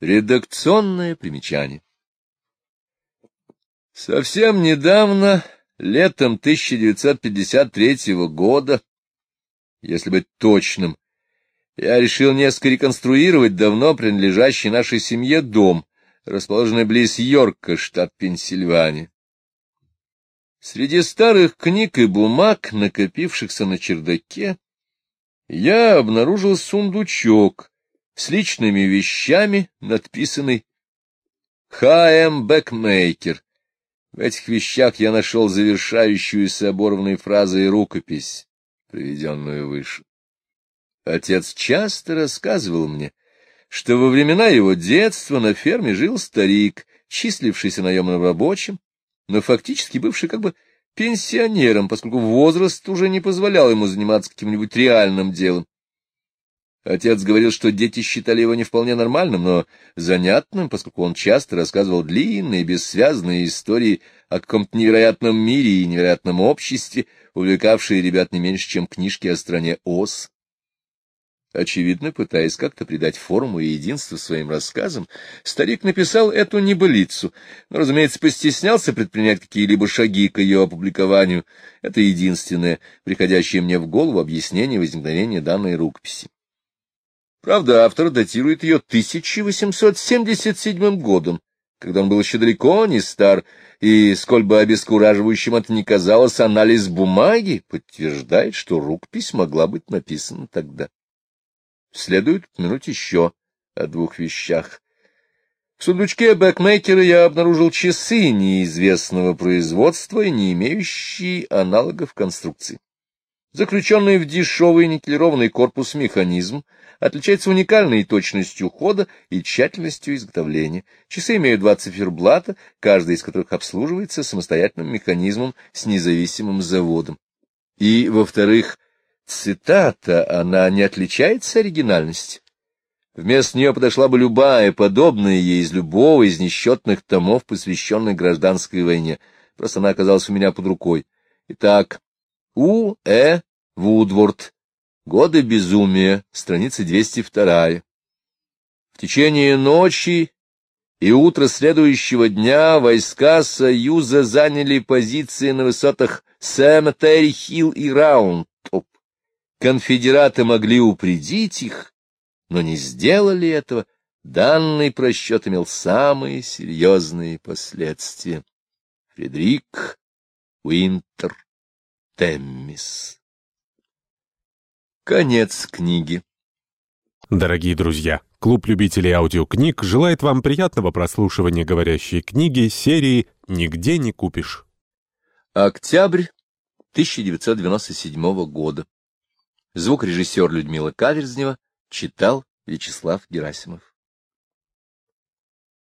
Редакционное примечание. Совсем недавно, летом 1953 года, если быть точным, я решил несколько реконструировать давно принадлежащий нашей семье дом, расположенный близ Йорка, штат Пенсильвания. Среди старых книг и бумаг, накопившихся на чердаке, я обнаружил сундучок с личными вещами, надписанный «Х.М. Бэкмейкер». В этих вещах я нашел завершающуюся оборванной фразой рукопись, приведенную выше. Отец часто рассказывал мне, что во времена его детства на ферме жил старик, числившийся наемным рабочим, но фактически бывший как бы пенсионером, поскольку возраст уже не позволял ему заниматься каким-нибудь реальным делом. Отец говорил, что дети считали его не вполне нормальным, но занятным, поскольку он часто рассказывал длинные, бессвязные истории о каком-то невероятном мире и невероятном обществе, увлекавшие ребят не меньше, чем книжки о стране Оз. Очевидно, пытаясь как-то придать форму и единство своим рассказам, старик написал эту небылицу, но, разумеется, постеснялся предпринять какие-либо шаги к ее опубликованию. Это единственное, приходящее мне в голову объяснение возникновения данной рукописи. Правда, автор датирует ее 1877 годом, когда он был еще далеко не стар, и, сколь бы обескураживающим это ни казалось, анализ бумаги подтверждает, что рукопись могла быть написана тогда. Следует упомянуть еще о двух вещах. В сундучке бэкмейкера я обнаружил часы неизвестного производства и не имеющие аналогов конструкции. Заключенный в дешевый никелированный корпус механизм отличается уникальной точностью хода и тщательностью изготовления. Часы имеют два циферблата, каждый из которых обслуживается самостоятельным механизмом с независимым заводом. И, во-вторых, Цитата, она не отличается оригинальностью. Вместо нее подошла бы любая, подобная ей из любого из несчетных томов, посвященных гражданской войне. Просто она оказалась у меня под рукой. Итак, У. Э. Вудворд. Годы безумия. Страница 202. В течение ночи и утра следующего дня войска Союза заняли позиции на высотах Сэмтери-Хилл и Раундтоп. Конфедераты могли упредить их, но не сделали этого. Данный просчет имел самые серьезные последствия. Фредерик Уинтер Теммис Конец книги. Дорогие друзья, клуб любителей аудиокниг желает вам приятного прослушивания говорящей книги серии «Нигде не купишь». Октябрь 1997 года. Звукорежиссер Людмила Каверзнева читал Вячеслав Герасимов.